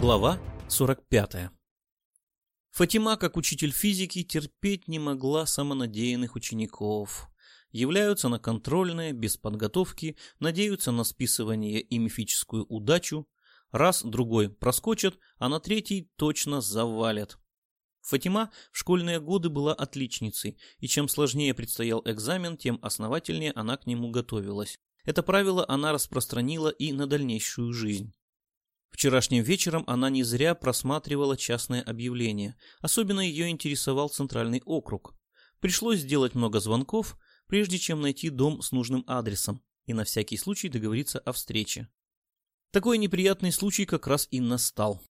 Глава 45. Фатима, как учитель физики, терпеть не могла самонадеянных учеников. Являются на контрольные, без подготовки, надеются на списывание и мифическую удачу. Раз, другой проскочат, а на третий точно завалят. Фатима в школьные годы была отличницей, и чем сложнее предстоял экзамен, тем основательнее она к нему готовилась. Это правило она распространила и на дальнейшую жизнь. Вчерашним вечером она не зря просматривала частное объявление. Особенно ее интересовал центральный округ. Пришлось сделать много звонков, прежде чем найти дом с нужным адресом и на всякий случай договориться о встрече. Такой неприятный случай как раз и настал.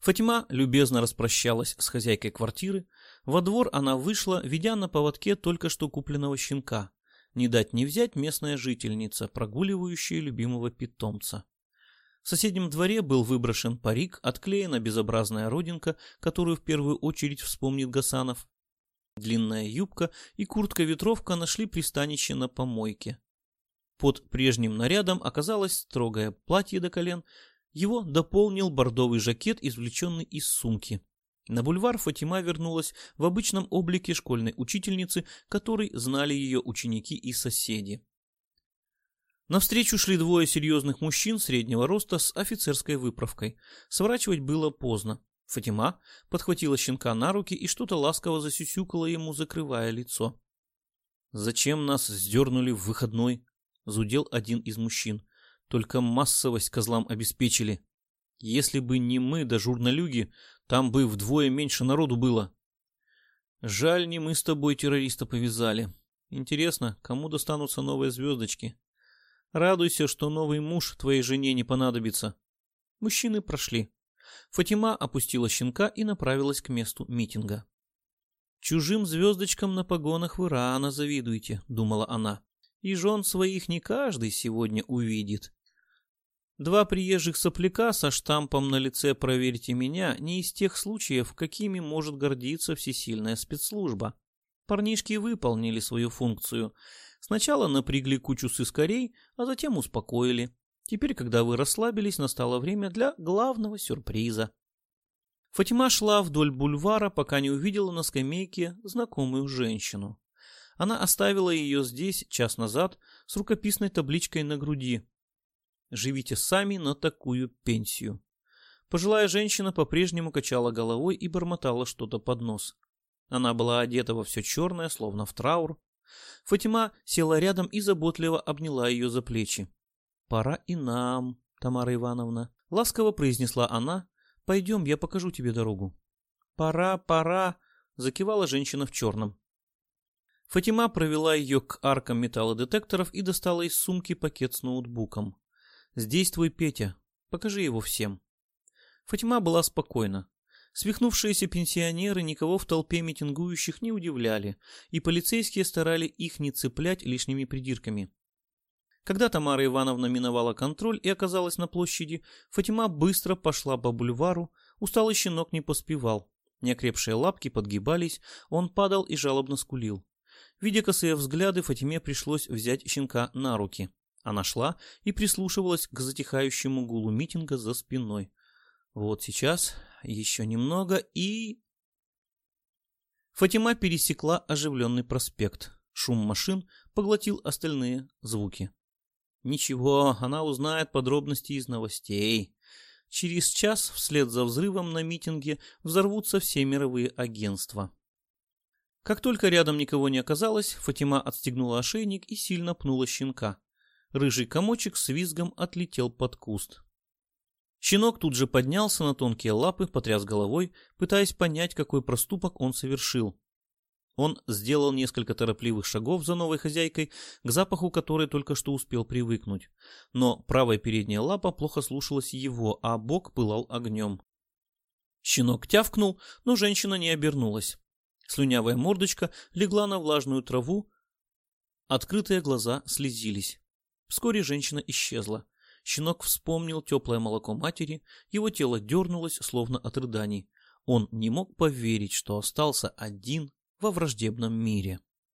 Фатима любезно распрощалась с хозяйкой квартиры. Во двор она вышла, ведя на поводке только что купленного щенка. Не дать не взять местная жительница, прогуливающая любимого питомца. В соседнем дворе был выброшен парик, отклеена безобразная родинка, которую в первую очередь вспомнит Гасанов. Длинная юбка и куртка-ветровка нашли пристанище на помойке. Под прежним нарядом оказалось строгое платье до колен, его дополнил бордовый жакет, извлеченный из сумки. На бульвар Фатима вернулась в обычном облике школьной учительницы, которой знали ее ученики и соседи. Навстречу шли двое серьезных мужчин среднего роста с офицерской выправкой. Сворачивать было поздно. Фатима подхватила щенка на руки и что-то ласково засюсюкала ему, закрывая лицо. «Зачем нас сдернули в выходной?» — зудел один из мужчин. «Только массовость козлам обеспечили. Если бы не мы да журналюги, там бы вдвое меньше народу было. Жаль, не мы с тобой террориста повязали. Интересно, кому достанутся новые звездочки?» Радуйся, что новый муж твоей жене не понадобится. Мужчины прошли. Фатима опустила щенка и направилась к месту митинга. «Чужим звездочкам на погонах вы рано завидуете», — думала она. «И жен своих не каждый сегодня увидит». Два приезжих сопляка со штампом на лице «Проверьте меня» не из тех случаев, какими может гордиться всесильная спецслужба. Парнишки выполнили свою функцию — Сначала напрягли кучу сыскарей, а затем успокоили. Теперь, когда вы расслабились, настало время для главного сюрприза. Фатима шла вдоль бульвара, пока не увидела на скамейке знакомую женщину. Она оставила ее здесь час назад с рукописной табличкой на груди. «Живите сами на такую пенсию». Пожилая женщина по-прежнему качала головой и бормотала что-то под нос. Она была одета во все черное, словно в траур. Фатима села рядом и заботливо обняла ее за плечи. «Пора и нам, Тамара Ивановна», — ласково произнесла она. «Пойдем, я покажу тебе дорогу». «Пора, пора», — закивала женщина в черном. Фатима провела ее к аркам металлодетекторов и достала из сумки пакет с ноутбуком. «Здесь твой Петя. Покажи его всем». Фатима была спокойна. Свихнувшиеся пенсионеры никого в толпе митингующих не удивляли, и полицейские старали их не цеплять лишними придирками. Когда Тамара Ивановна миновала контроль и оказалась на площади, Фатима быстро пошла по бульвару, усталый щенок не поспевал. Неокрепшие лапки подгибались, он падал и жалобно скулил. Видя косые взгляды, Фатиме пришлось взять щенка на руки. Она шла и прислушивалась к затихающему гулу митинга за спиной. Вот сейчас еще немного и... Фатима пересекла оживленный проспект. Шум машин поглотил остальные звуки. Ничего, она узнает подробности из новостей. Через час вслед за взрывом на митинге взорвутся все мировые агентства. Как только рядом никого не оказалось, Фатима отстегнула ошейник и сильно пнула щенка. Рыжий комочек с визгом отлетел под куст. Щенок тут же поднялся на тонкие лапы, потряс головой, пытаясь понять, какой проступок он совершил. Он сделал несколько торопливых шагов за новой хозяйкой, к запаху которой только что успел привыкнуть. Но правая передняя лапа плохо слушалась его, а бок пылал огнем. Щенок тявкнул, но женщина не обернулась. Слюнявая мордочка легла на влажную траву, открытые глаза слезились. Вскоре женщина исчезла. Щенок вспомнил теплое молоко матери, его тело дернулось, словно от рыданий. Он не мог поверить, что остался один во враждебном мире.